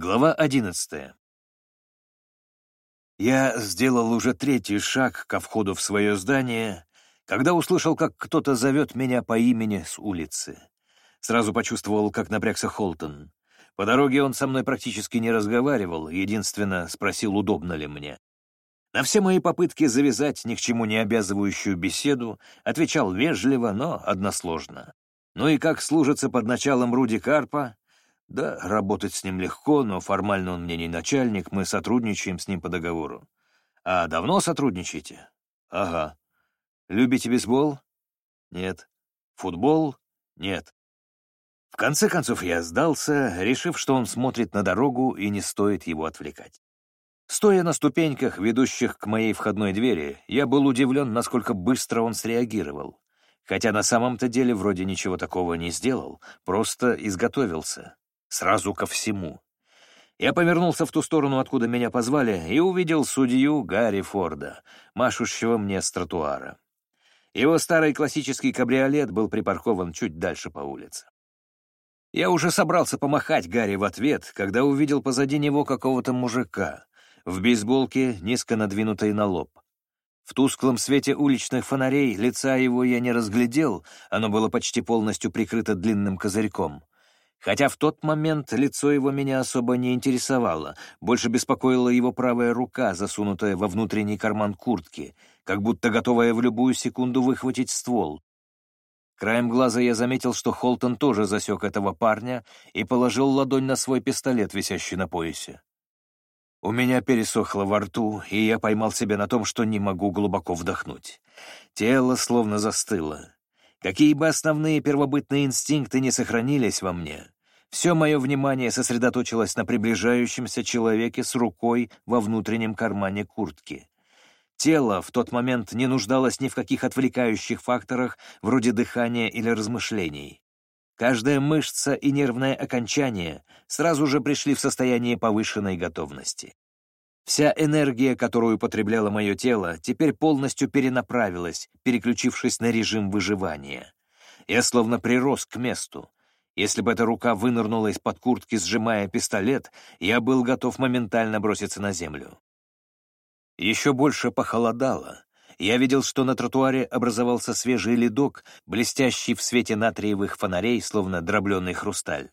Глава одиннадцатая. Я сделал уже третий шаг ко входу в свое здание, когда услышал, как кто-то зовет меня по имени с улицы. Сразу почувствовал, как напрягся Холтон. По дороге он со мной практически не разговаривал, единственно спросил, удобно ли мне. На все мои попытки завязать ни к чему не обязывающую беседу отвечал вежливо, но односложно. Ну и как служится под началом Руди Карпа, да, работать с ним легко, но формально он мне не начальник, мы сотрудничаем с ним по договору. А давно сотрудничаете? Ага. Любите бейсбол? Нет. Футбол? Нет. В конце концов я сдался, решив, что он смотрит на дорогу и не стоит его отвлекать. Стоя на ступеньках, ведущих к моей входной двери, я был удивлен, насколько быстро он среагировал. Хотя на самом-то деле вроде ничего такого не сделал, просто изготовился сразу ко всему. Я повернулся в ту сторону, откуда меня позвали, и увидел судью Гарри Форда, машущего мне с тротуара. Его старый классический кабриолет был припаркован чуть дальше по улице. Я уже собрался помахать Гарри в ответ, когда увидел позади него какого-то мужика в бейсболке, низко надвинутой на лоб. В тусклом свете уличных фонарей лица его я не разглядел, оно было почти полностью прикрыто длинным козырьком — Хотя в тот момент лицо его меня особо не интересовало, больше беспокоила его правая рука, засунутая во внутренний карман куртки, как будто готовая в любую секунду выхватить ствол. Краем глаза я заметил, что Холтон тоже засек этого парня и положил ладонь на свой пистолет, висящий на поясе. У меня пересохло во рту, и я поймал себя на том, что не могу глубоко вдохнуть. Тело словно застыло. Какие бы основные первобытные инстинкты не сохранились во мне, все мое внимание сосредоточилось на приближающемся человеке с рукой во внутреннем кармане куртки. Тело в тот момент не нуждалось ни в каких отвлекающих факторах, вроде дыхания или размышлений. Каждая мышца и нервное окончание сразу же пришли в состояние повышенной готовности. Вся энергия, которую потребляло мое тело, теперь полностью перенаправилась, переключившись на режим выживания. Я словно прирос к месту. Если бы эта рука вынырнула из-под куртки, сжимая пистолет, я был готов моментально броситься на землю. Еще больше похолодало. Я видел, что на тротуаре образовался свежий ледок, блестящий в свете натриевых фонарей, словно дробленый хрусталь.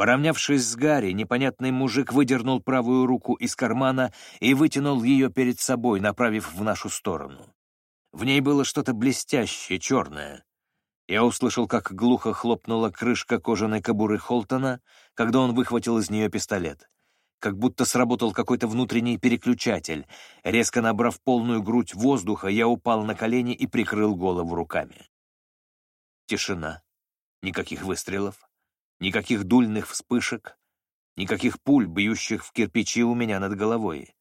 Поравнявшись с Гарри, непонятный мужик выдернул правую руку из кармана и вытянул ее перед собой, направив в нашу сторону. В ней было что-то блестящее, черное. Я услышал, как глухо хлопнула крышка кожаной кобуры Холтона, когда он выхватил из нее пистолет. Как будто сработал какой-то внутренний переключатель. Резко набрав полную грудь воздуха, я упал на колени и прикрыл голову руками. Тишина. Никаких выстрелов. Никаких дульных вспышек, никаких пуль, бьющих в кирпичи у меня над головой.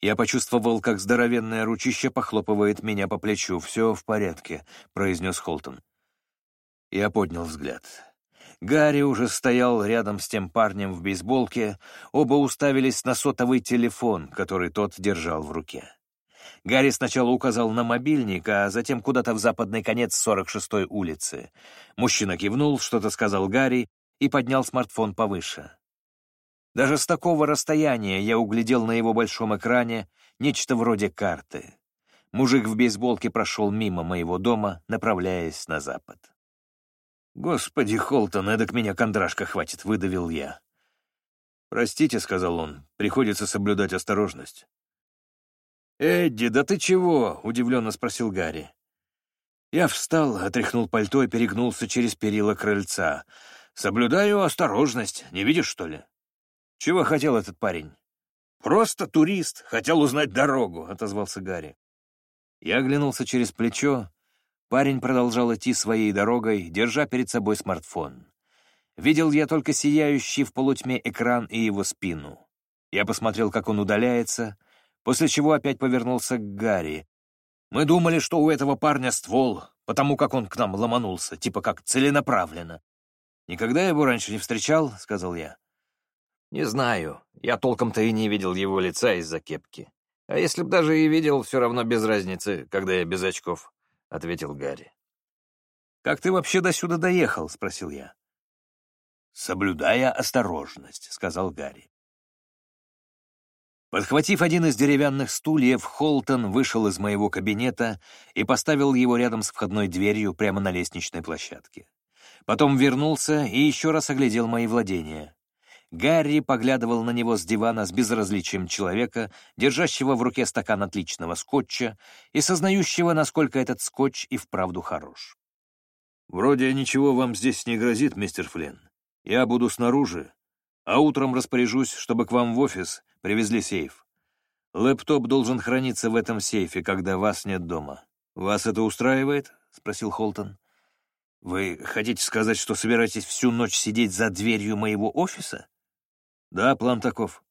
Я почувствовал, как здоровенное ручище похлопывает меня по плечу. «Все в порядке», — произнес Холтон. Я поднял взгляд. Гарри уже стоял рядом с тем парнем в бейсболке, оба уставились на сотовый телефон, который тот держал в руке. Гарри сначала указал на мобильник, а затем куда-то в западный конец 46-й улицы. Мужчина кивнул, что-то сказал Гарри, и поднял смартфон повыше. Даже с такого расстояния я углядел на его большом экране нечто вроде карты. Мужик в бейсболке прошел мимо моего дома, направляясь на запад. «Господи, Холтон, эдак меня кондрашка хватит», — выдавил я. «Простите», — сказал он, — «приходится соблюдать осторожность». «Эдди, да ты чего?» — удивленно спросил Гарри. Я встал, отряхнул пальто и перегнулся через перила крыльца — Соблюдаю осторожность, не видишь, что ли? Чего хотел этот парень? Просто турист, хотел узнать дорогу, отозвался Гарри. Я оглянулся через плечо. Парень продолжал идти своей дорогой, держа перед собой смартфон. Видел я только сияющий в полутьме экран и его спину. Я посмотрел, как он удаляется, после чего опять повернулся к Гарри. Мы думали, что у этого парня ствол, потому как он к нам ломанулся, типа как целенаправленно. «Никогда его раньше не встречал?» — сказал я. «Не знаю. Я толком-то и не видел его лица из-за кепки. А если б даже и видел, все равно без разницы, когда я без очков», — ответил Гарри. «Как ты вообще до сюда доехал?» — спросил я. «Соблюдая осторожность», — сказал Гарри. Подхватив один из деревянных стульев, Холтон вышел из моего кабинета и поставил его рядом с входной дверью прямо на лестничной площадке. Потом вернулся и еще раз оглядел мои владения. Гарри поглядывал на него с дивана с безразличием человека, держащего в руке стакан отличного скотча и сознающего, насколько этот скотч и вправду хорош. «Вроде ничего вам здесь не грозит, мистер Флинн. Я буду снаружи, а утром распоряжусь, чтобы к вам в офис привезли сейф. Лэптоп должен храниться в этом сейфе, когда вас нет дома. Вас это устраивает?» — спросил Холтон. «Вы хотите сказать, что собираетесь всю ночь сидеть за дверью моего офиса?» «Да, план таков».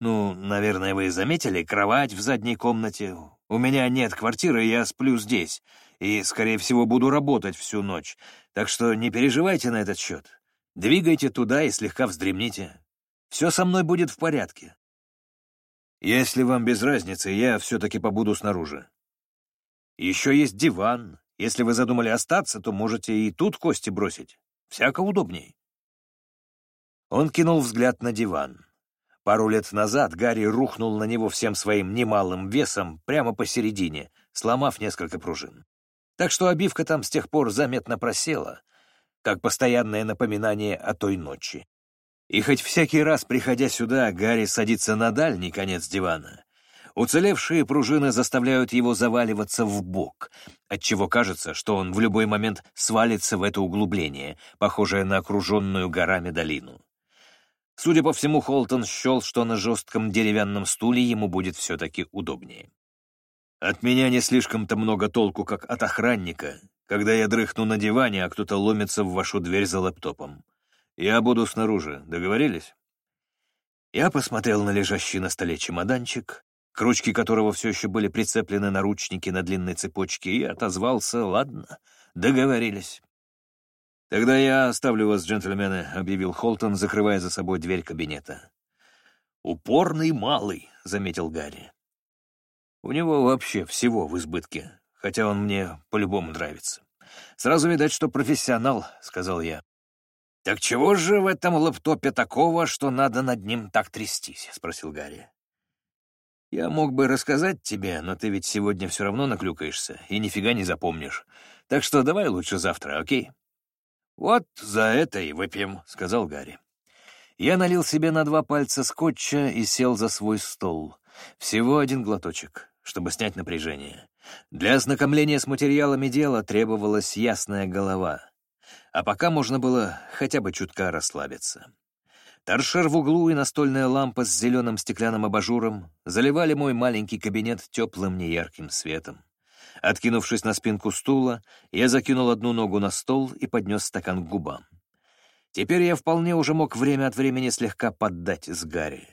«Ну, наверное, вы заметили, кровать в задней комнате. У меня нет квартиры, я сплю здесь, и, скорее всего, буду работать всю ночь, так что не переживайте на этот счет. Двигайте туда и слегка вздремните. Все со мной будет в порядке». «Если вам без разницы, я все-таки побуду снаружи. Еще есть диван. Если вы задумали остаться, то можете и тут кости бросить. Всяко удобней». Он кинул взгляд на диван. Пару лет назад Гарри рухнул на него всем своим немалым весом прямо посередине, сломав несколько пружин. Так что обивка там с тех пор заметно просела, как постоянное напоминание о той ночи. И хоть всякий раз, приходя сюда, Гарри садится на дальний конец дивана, уцелевшие пружины заставляют его заваливаться в бок, отчего кажется, что он в любой момент свалится в это углубление, похожее на окруженную горами долину. Судя по всему, Холтон счел, что на жестком деревянном стуле ему будет все-таки удобнее. От меня не слишком-то много толку, как от охранника, когда я дрыхну на диване, а кто-то ломится в вашу дверь за лэптопом. Я буду снаружи, договорились? Я посмотрел на лежащий на столе чемоданчик, к ручке которого все еще были прицеплены наручники на длинной цепочке, и отозвался, ладно, договорились. «Тогда я оставлю вас, джентльмены», — объявил Холтон, закрывая за собой дверь кабинета. «Упорный малый», — заметил Гарри. «У него вообще всего в избытке, хотя он мне по-любому нравится. Сразу видать, что профессионал», — сказал я. «Так чего же в этом лэптопе такого, что надо над ним так трястись?» — спросил Гарри. «Я мог бы рассказать тебе, но ты ведь сегодня все равно наклюкаешься и нифига не запомнишь. Так что давай лучше завтра, окей?» «Вот за это и выпьем», — сказал Гарри. Я налил себе на два пальца скотча и сел за свой стол. Всего один глоточек, чтобы снять напряжение. Для ознакомления с материалами дела требовалась ясная голова. А пока можно было хотя бы чутка расслабиться. Торшер в углу и настольная лампа с зеленым стеклянным абажуром заливали мой маленький кабинет теплым неярким светом. Откинувшись на спинку стула, я закинул одну ногу на стол и поднес стакан к губам. Теперь я вполне уже мог время от времени слегка поддать с Гарри.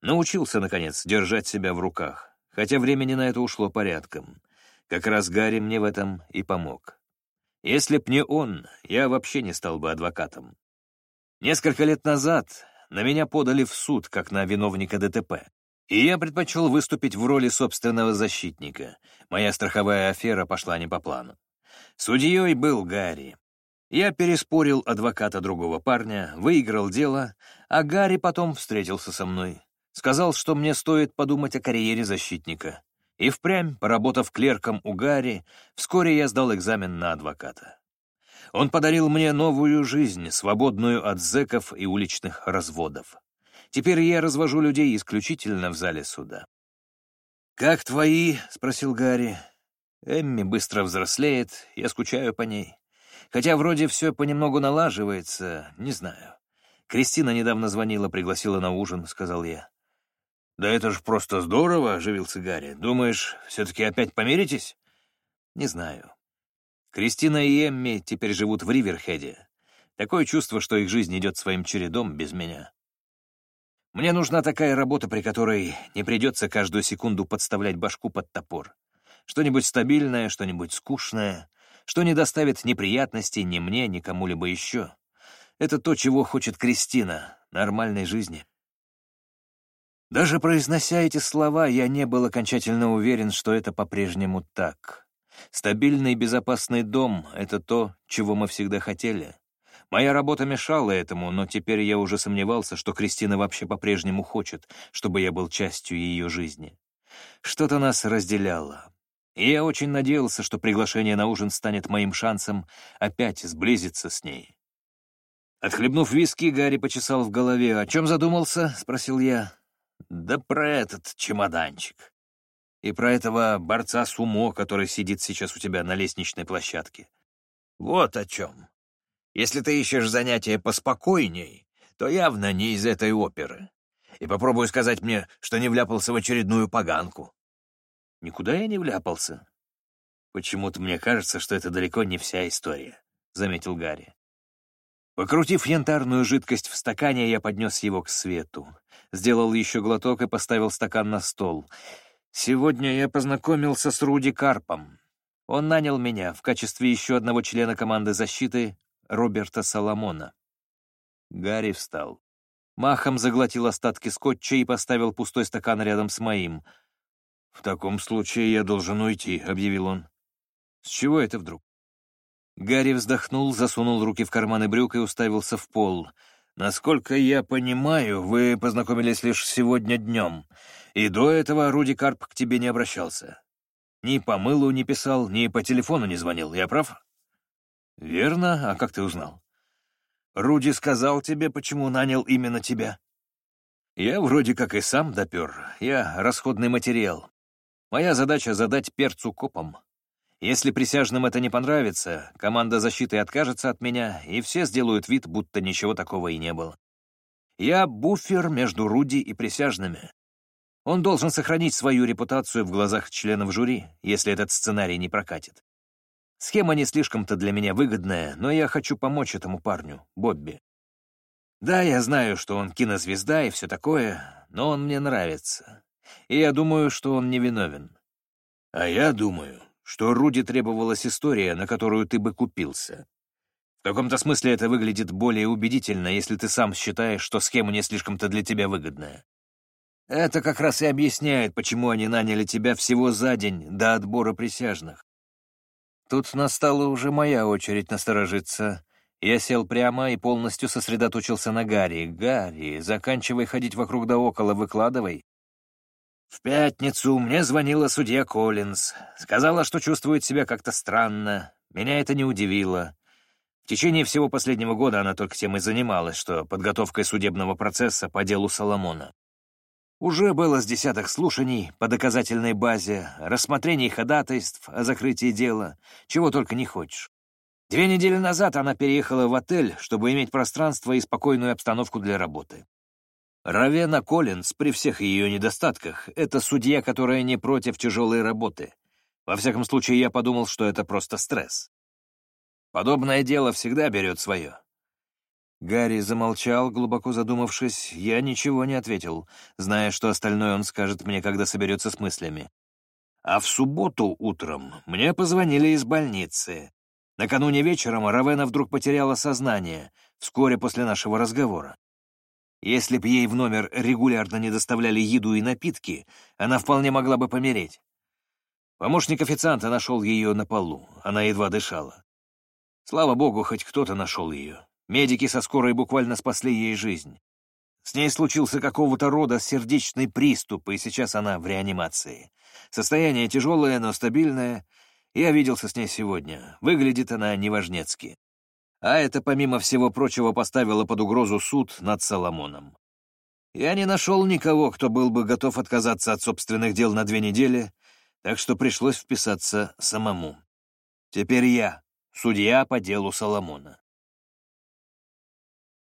Научился, наконец, держать себя в руках, хотя времени на это ушло порядком. Как раз Гарри мне в этом и помог. Если б не он, я вообще не стал бы адвокатом. Несколько лет назад на меня подали в суд, как на виновника ДТП. И я предпочел выступить в роли собственного защитника. Моя страховая афера пошла не по плану. Судьей был Гарри. Я переспорил адвоката другого парня, выиграл дело, а Гарри потом встретился со мной. Сказал, что мне стоит подумать о карьере защитника. И впрямь, поработав клерком у Гарри, вскоре я сдал экзамен на адвоката. Он подарил мне новую жизнь, свободную от зэков и уличных разводов. Теперь я развожу людей исключительно в зале суда. «Как твои?» — спросил Гарри. Эмми быстро взрослеет, я скучаю по ней. Хотя вроде все понемногу налаживается, не знаю. Кристина недавно звонила, пригласила на ужин, — сказал я. «Да это ж просто здорово!» — оживился Гарри. «Думаешь, все-таки опять помиритесь?» «Не знаю. Кристина и Эмми теперь живут в Риверхеде. Такое чувство, что их жизнь идет своим чередом без меня. Мне нужна такая работа, при которой не придется каждую секунду подставлять башку под топор. Что-нибудь стабильное, что-нибудь скучное, что не доставит неприятностей ни мне, ни кому-либо еще. Это то, чего хочет Кристина, нормальной жизни. Даже произнося эти слова, я не был окончательно уверен, что это по-прежнему так. Стабильный и безопасный дом — это то, чего мы всегда хотели. Моя работа мешала этому, но теперь я уже сомневался, что Кристина вообще по-прежнему хочет, чтобы я был частью ее жизни. Что-то нас разделяло. И я очень надеялся, что приглашение на ужин станет моим шансом опять сблизиться с ней. Отхлебнув виски, Гарри почесал в голове. «О чем задумался?» — спросил я. «Да про этот чемоданчик. И про этого борца с умо, который сидит сейчас у тебя на лестничной площадке. Вот о чем. Если ты ищешь занятия поспокойней, то явно не из этой оперы. И попробуй сказать мне, что не вляпался в очередную поганку. Никуда я не вляпался. Почему-то мне кажется, что это далеко не вся история, — заметил Гарри. Покрутив янтарную жидкость в стакане, я поднес его к свету. Сделал еще глоток и поставил стакан на стол. Сегодня я познакомился с Руди Карпом. Он нанял меня в качестве еще одного члена команды защиты Роберта Соломона. Гарри встал. Махом заглотил остатки скотча и поставил пустой стакан рядом с моим. «В таком случае я должен уйти», — объявил он. «С чего это вдруг?» Гарри вздохнул, засунул руки в карманы брюк и уставился в пол. «Насколько я понимаю, вы познакомились лишь сегодня днем, и до этого Руди Карп к тебе не обращался. Ни по мылу не писал, ни по телефону не звонил, я прав?» «Верно. А как ты узнал?» «Руди сказал тебе, почему нанял именно тебя?» «Я вроде как и сам допер. Я расходный материал. Моя задача — задать перцу копам. Если присяжным это не понравится, команда защиты откажется от меня, и все сделают вид, будто ничего такого и не было. Я буфер между Руди и присяжными. Он должен сохранить свою репутацию в глазах членов жюри, если этот сценарий не прокатит. Схема не слишком-то для меня выгодная, но я хочу помочь этому парню, Бобби. Да, я знаю, что он кинозвезда и все такое, но он мне нравится. И я думаю, что он невиновен. А я думаю, что Руди требовалась история, на которую ты бы купился. В каком-то смысле это выглядит более убедительно, если ты сам считаешь, что схема не слишком-то для тебя выгодная. Это как раз и объясняет, почему они наняли тебя всего за день до отбора присяжных. Тут настала уже моя очередь насторожиться. Я сел прямо и полностью сосредоточился на Гарри. «Гарри, заканчивай ходить вокруг да около, выкладывай». В пятницу мне звонила судья Коллинз. Сказала, что чувствует себя как-то странно. Меня это не удивило. В течение всего последнего года она только тем и занималась, что подготовкой судебного процесса по делу Соломона. Уже было с десяток слушаний по доказательной базе, рассмотрений ходатайств о закрытии дела, чего только не хочешь. Две недели назад она переехала в отель, чтобы иметь пространство и спокойную обстановку для работы. Равена Коллинз, при всех ее недостатках, это судья, которая не против тяжелой работы. Во всяком случае, я подумал, что это просто стресс. Подобное дело всегда берет свое. Гарри замолчал, глубоко задумавшись. Я ничего не ответил, зная, что остальное он скажет мне, когда соберется с мыслями. А в субботу утром мне позвонили из больницы. Накануне вечером Равена вдруг потеряла сознание, вскоре после нашего разговора. Если б ей в номер регулярно не доставляли еду и напитки, она вполне могла бы помереть. Помощник официанта нашел ее на полу, она едва дышала. Слава богу, хоть кто-то нашел ее. Медики со скорой буквально спасли ей жизнь. С ней случился какого-то рода сердечный приступ, и сейчас она в реанимации. Состояние тяжелое, но стабильное. Я виделся с ней сегодня. Выглядит она неважнецки. А это, помимо всего прочего, поставило под угрозу суд над Соломоном. Я не нашел никого, кто был бы готов отказаться от собственных дел на две недели, так что пришлось вписаться самому. Теперь я, судья по делу Соломона.